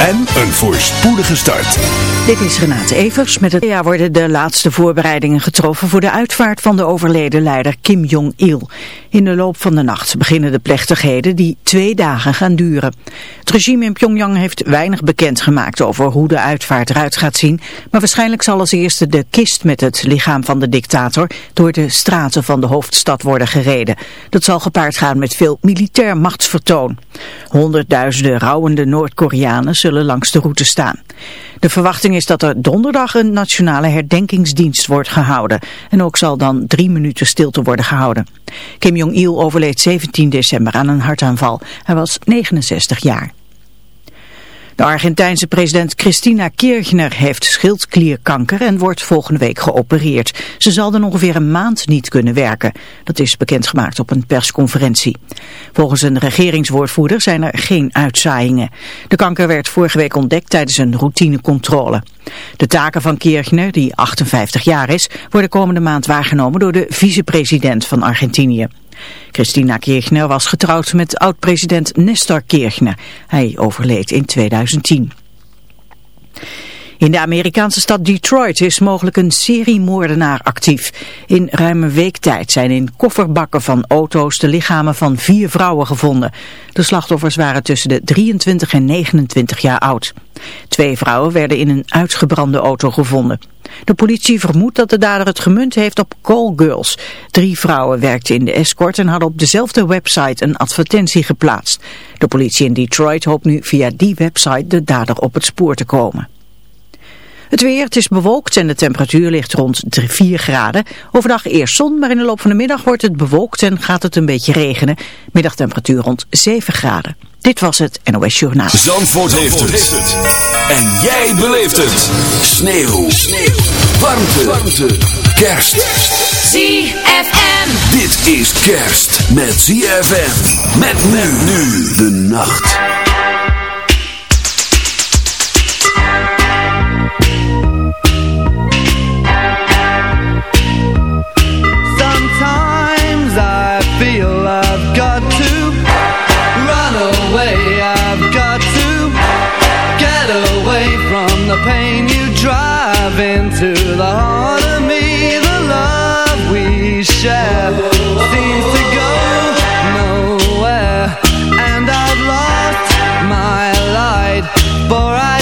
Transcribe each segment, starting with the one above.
en een voorspoedige start. Dit is Renate Evers. Met het ja worden de laatste voorbereidingen getroffen voor de uitvaart van de overleden leider Kim Jong-il. In de loop van de nacht beginnen de plechtigheden die twee dagen gaan duren. Het regime in Pyongyang heeft weinig bekendgemaakt over hoe de uitvaart eruit gaat zien. Maar waarschijnlijk zal als eerste de kist met het lichaam van de dictator door de straten van de hoofdstad worden gereden. Dat zal gepaard gaan met veel militair machtsvertoon. Honderdduizenden rouwende Noord-Koreanen langs de route staan. De verwachting is dat er donderdag een nationale herdenkingsdienst wordt gehouden. En ook zal dan drie minuten stilte worden gehouden. Kim Jong-il overleed 17 december aan een hartaanval. Hij was 69 jaar. De Argentijnse president Cristina Kirchner heeft schildklierkanker en wordt volgende week geopereerd. Ze zal dan ongeveer een maand niet kunnen werken. Dat is bekendgemaakt op een persconferentie. Volgens een regeringswoordvoerder zijn er geen uitzaaiingen. De kanker werd vorige week ontdekt tijdens een routinecontrole. De taken van Kirchner, die 58 jaar is, worden komende maand waargenomen door de vicepresident van Argentinië. Christina Kirchner was getrouwd met oud-president Nestor Kirchner. Hij overleed in 2010. In de Amerikaanse stad Detroit is mogelijk een seriemoordenaar actief. In ruime weektijd zijn in kofferbakken van auto's de lichamen van vier vrouwen gevonden. De slachtoffers waren tussen de 23 en 29 jaar oud. Twee vrouwen werden in een uitgebrande auto gevonden. De politie vermoedt dat de dader het gemunt heeft op callgirls. Drie vrouwen werkten in de escort en hadden op dezelfde website een advertentie geplaatst. De politie in Detroit hoopt nu via die website de dader op het spoor te komen. Het weer, het is bewolkt en de temperatuur ligt rond 4 graden. Overdag eerst zon, maar in de loop van de middag wordt het bewolkt en gaat het een beetje regenen. Middagtemperatuur rond 7 graden. Dit was het NOS Journaal. Zandvoort, heeft, het. En jij beleeft het. Sneeuw. Sneeuw. Warmte. Warmte. Kerst. ZFM. Dit is kerst met ZFM. Met men nu de nacht. Into the heart of me The love we share seems to go nowhere. And I've lost my light For I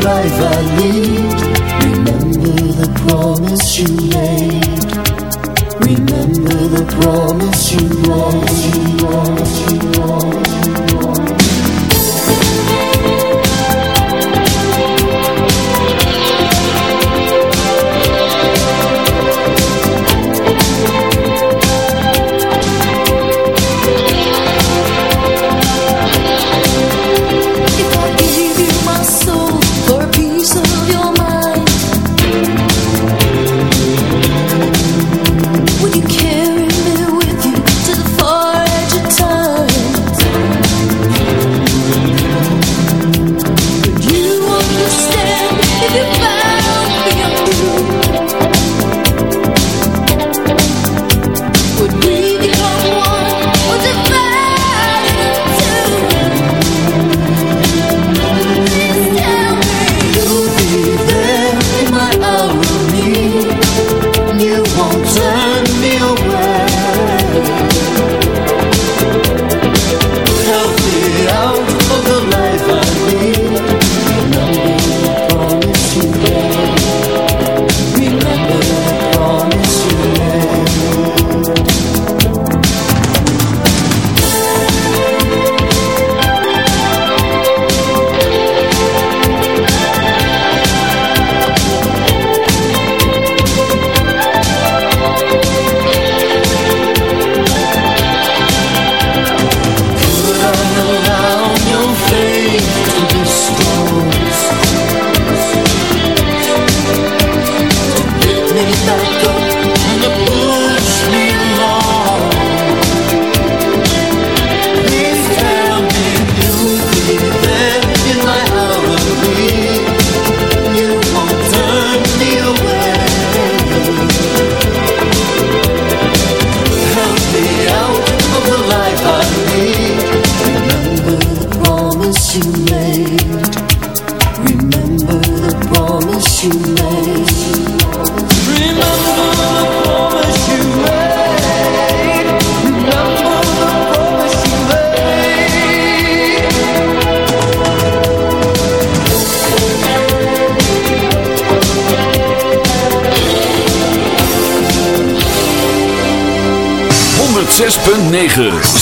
life I lead Remember the promise you made. Remember the promise you lost, you lost, you lost 106.9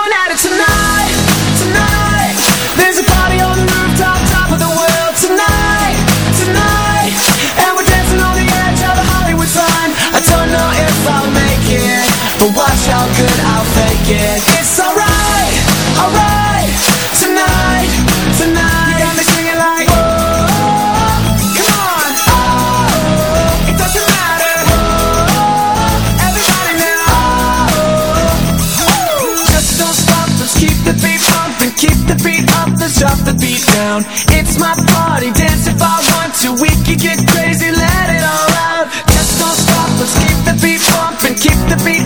can get crazy, let it all out. Just don't stop, let's keep the beat pumping Keep the beat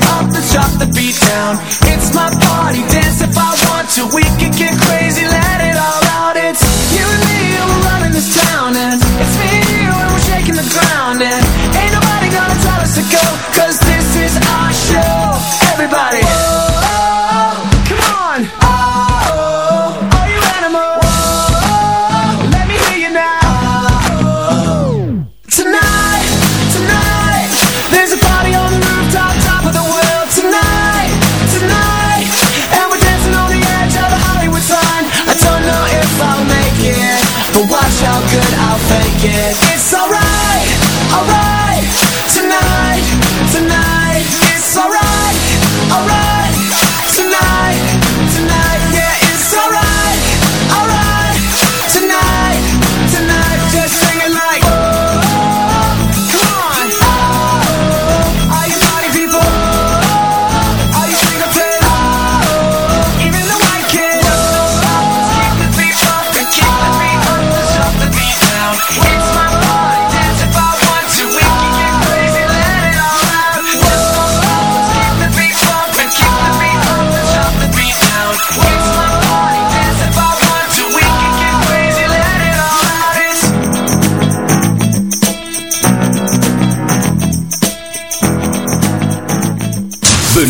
drop the beat down. It's my party, dance if I want to We can get crazy, Yeah.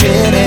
shit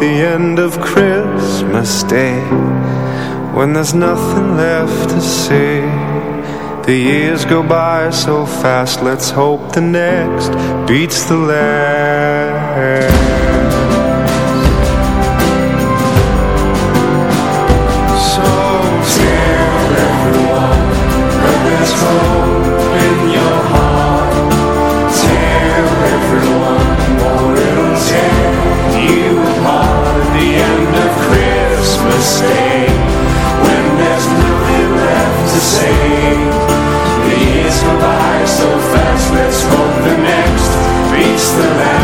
the end of Christmas Day When there's nothing left to say. The years go by so fast Let's hope the next beats the last. So by so fast, let's hope the next beats the last.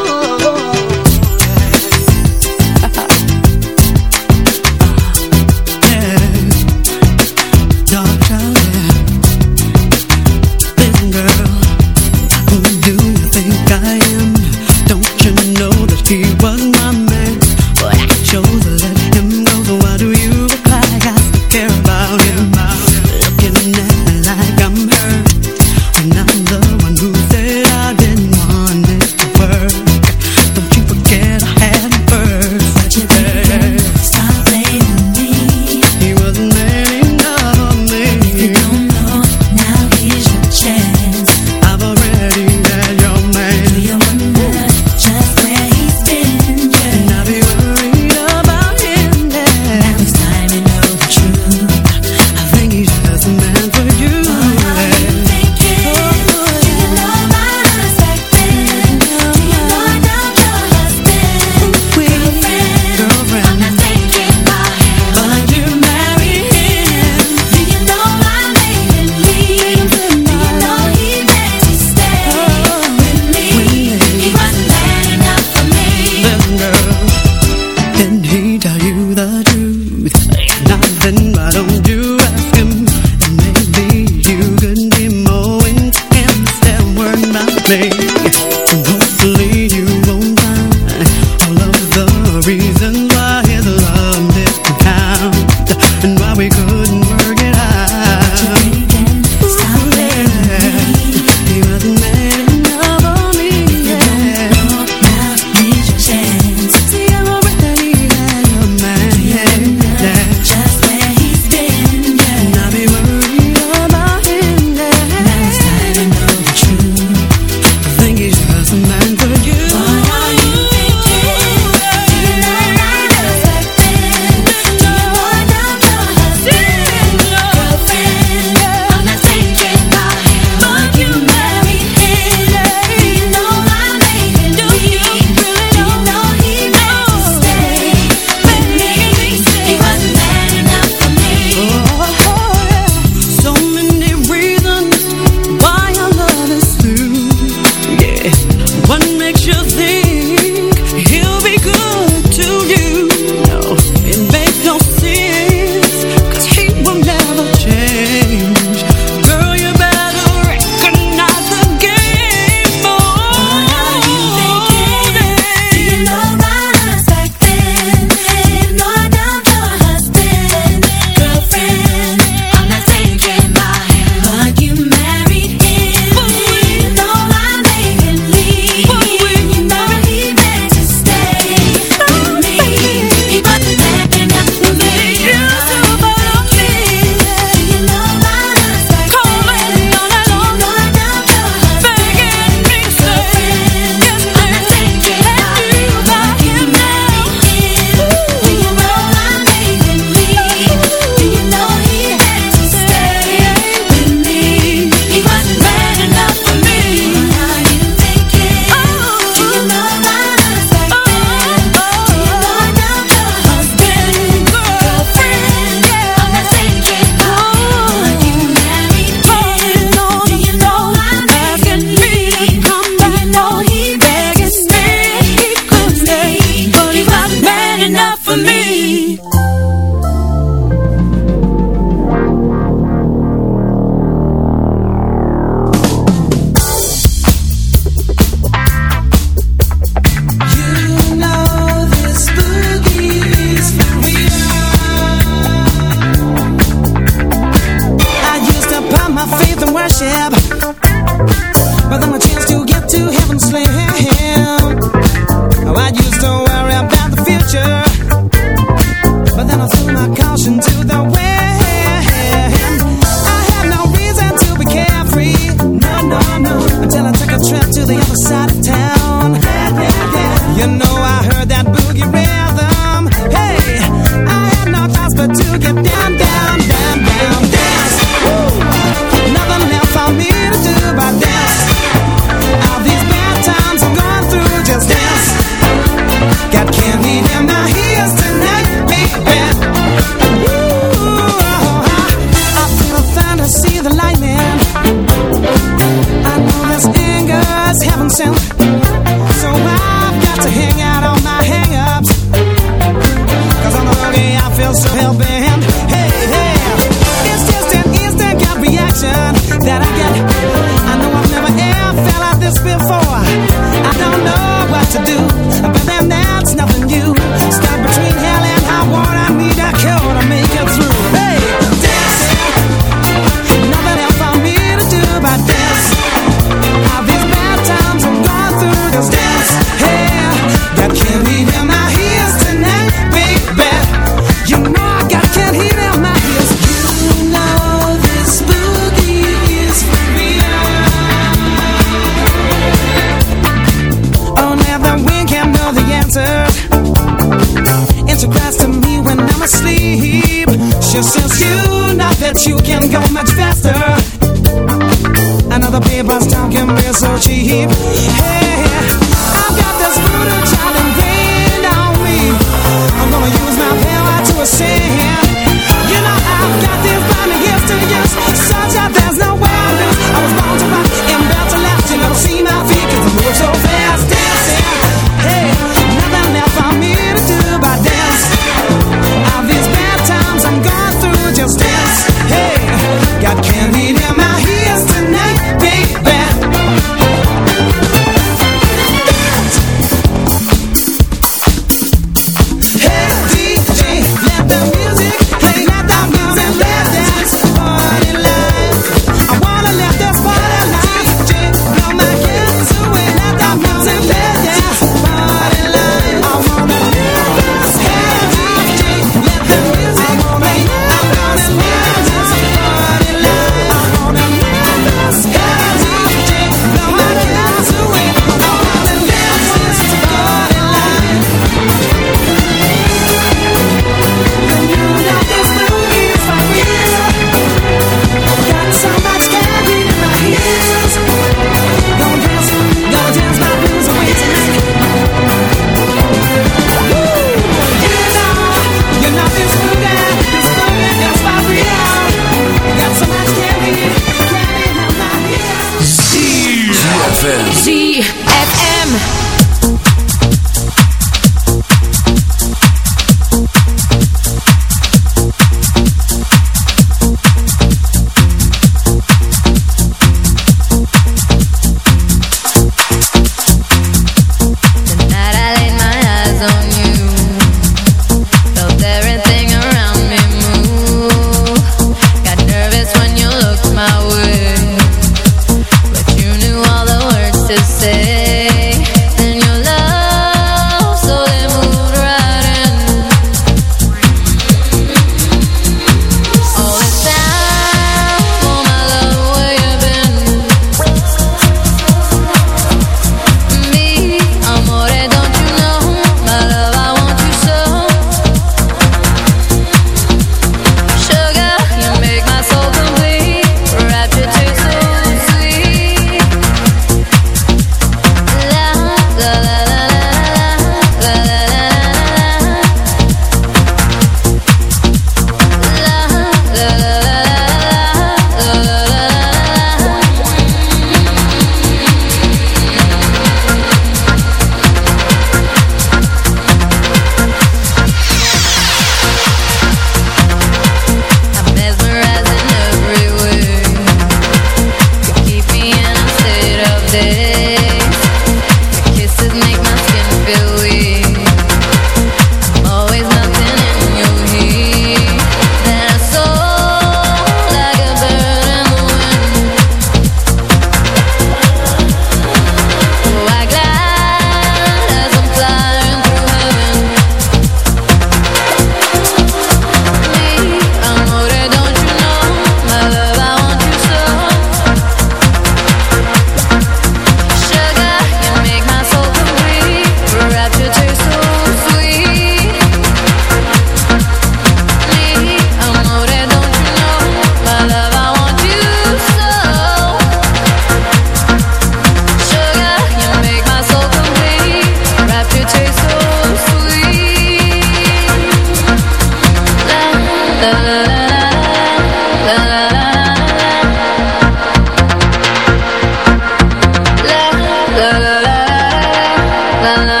la la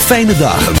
fijne dagen.